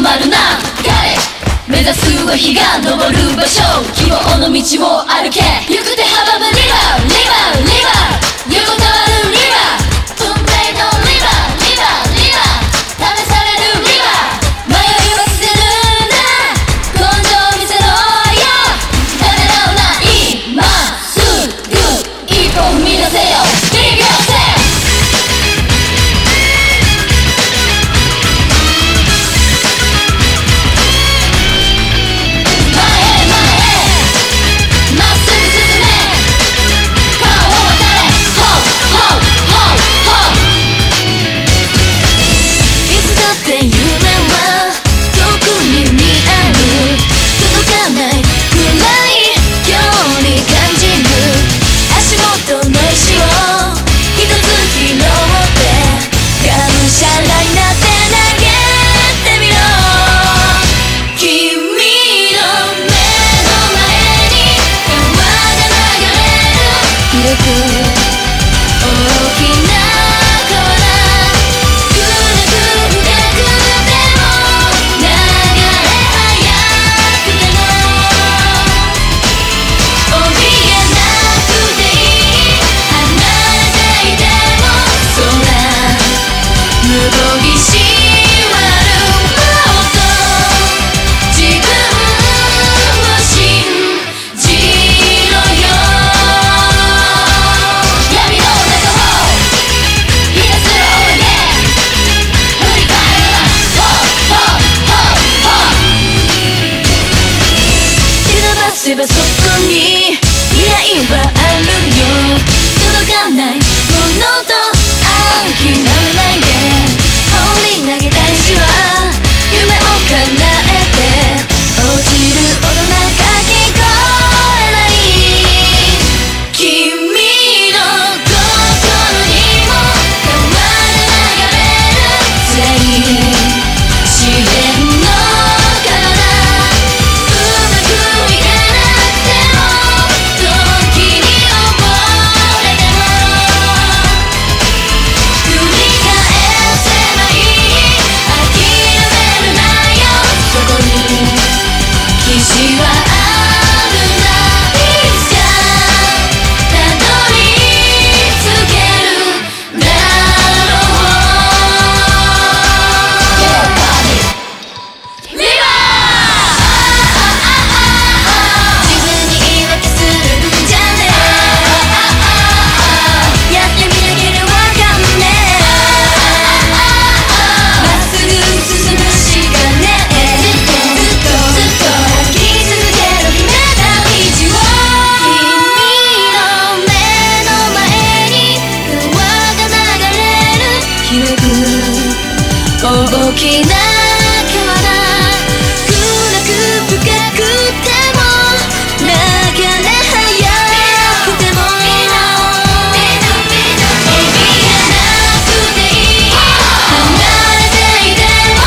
まるな。彼目指すは日が昇る場所。希望の道を歩け。行く手阻む。リバウリバウリバウ。に。未来は大きな体暗く深くても流れ速くても離れていても